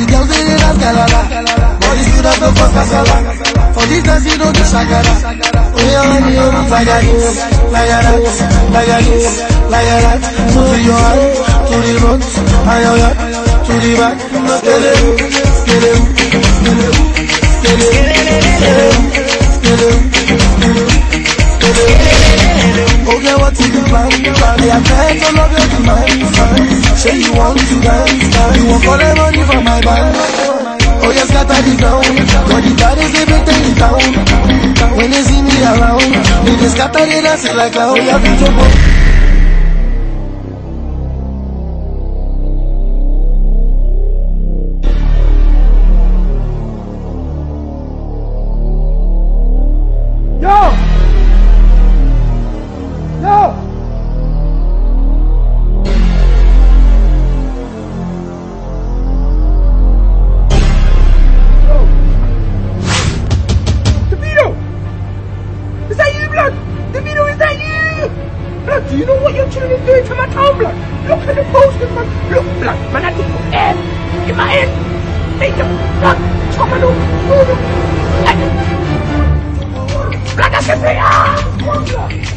The girls they dey dance galala, boys do not know cause kasala. For this dance don't do shakara. Oh yeah, oh yeah, oh like that, like that, like that, like that. To your hand, to the front, and your hand, to the back. Skelewu, skelewu. Plan? Plan, yeah, bet all of your demands. Say you want to dance, you want the money from my band. Oh, you scatter the ground, but the baddest they better in town. When they see me around, they just scatter the dance like a oh, yeah, video boy. Yo! Blood, do you know what your children doing to my town, blood? Look at the posters, man. Look, blood, man, I put air in my head. They just, blood, chop it off. Blood, I can say, ah!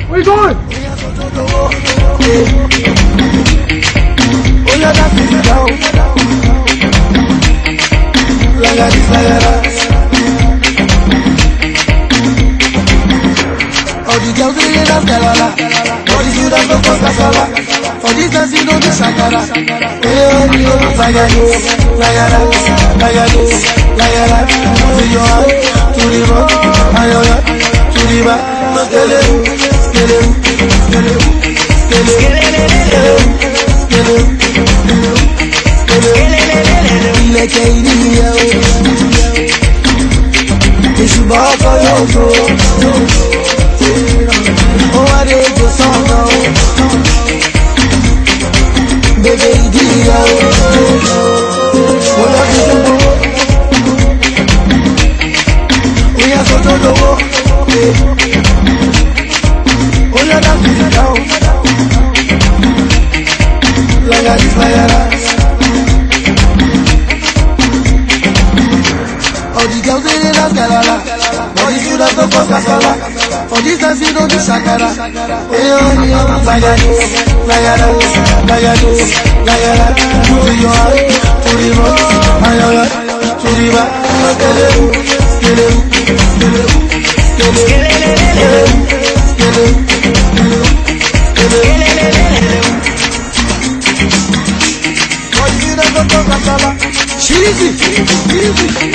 Where you going? Oh, yeah, that's it down. The students no cause kasala. For this dance you don't do shakara. Hey, like a this, a that, a this, a that. To your hand, to the front, and your hand, to the back. Skele, skele, skele, skele, skele, skele, skele. Ilẹ̀kẹ̀ ìdíyẹ o, èṣùbọ̀ ọkọ̀ yóò tó. shakalala. But if you don't go kasala, for this time you don't do shakara. Hey, oh, yeah, Zayadu, Zayadu, Zayadu, Zayada. Put in your heart, put Ayola, Turiba, Skeleu, Skeleu, Skeleu, Skeleu, you don't. Skele, skele, skele.